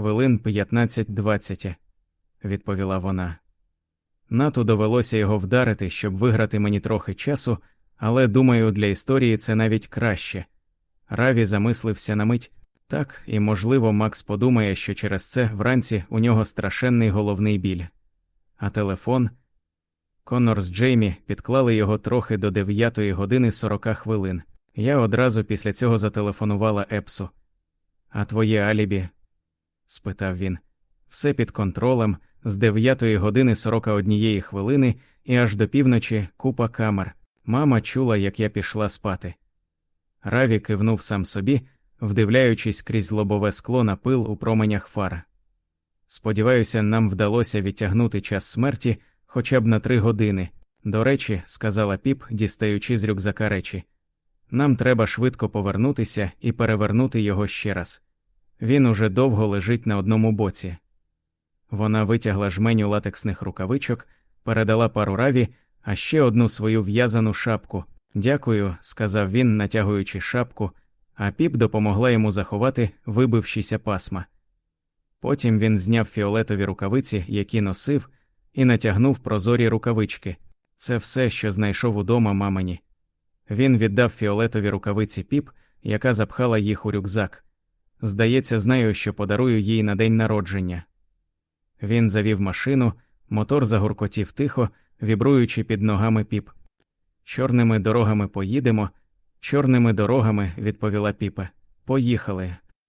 Хвилин 15-20, відповіла вона. Нату довелося його вдарити, щоб виграти мені трохи часу, але думаю, для історії це навіть краще. Раві замислився на мить так, і, можливо, Макс подумає, що через це вранці у нього страшенний головний біль. А телефон. Конор з Джеймі підклали його трохи до 9 години 40 хвилин. Я одразу після цього зателефонувала Епсу. А твоє алібі? Спитав він. Все під контролем, з 9 години 41 хвилини і аж до півночі купа камер. Мама чула, як я пішла спати. Раві кивнув сам собі, вдивляючись крізь лобове скло на пил у променях фар. Сподіваюся, нам вдалося відтягнути час смерті хоча б на три години. До речі, сказала піп, дістаючи з рюкзака речі. Нам треба швидко повернутися і перевернути його ще раз. Він уже довго лежить на одному боці. Вона витягла жменю латексних рукавичок, передала пару раві, а ще одну свою в'язану шапку. Дякую, сказав він, натягуючи шапку, а піп допомогла йому заховати вибившіся пасма. Потім він зняв фіолетові рукавиці, які носив, і натягнув прозорі рукавички. Це все, що знайшов удома мамині. Він віддав фіолетові рукавиці піп, яка запхала їх у рюкзак. Здається, знаю, що подарую їй на день народження. Він завів машину, мотор загуркотів тихо, вібруючи під ногами піп. Чорними дорогами поїдемо, чорними дорогами, відповіла піпа. Поїхали.